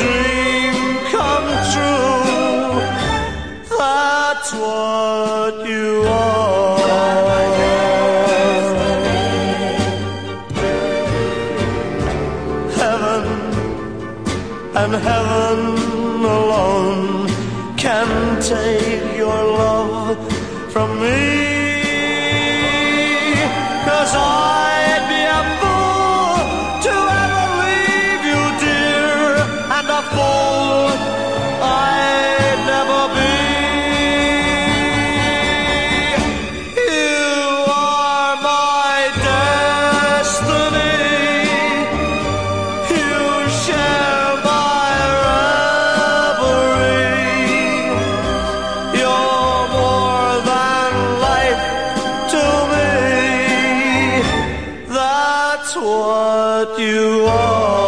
dream come true. That's what you are. Heaven and heaven alone can take your love from me. that's what you are.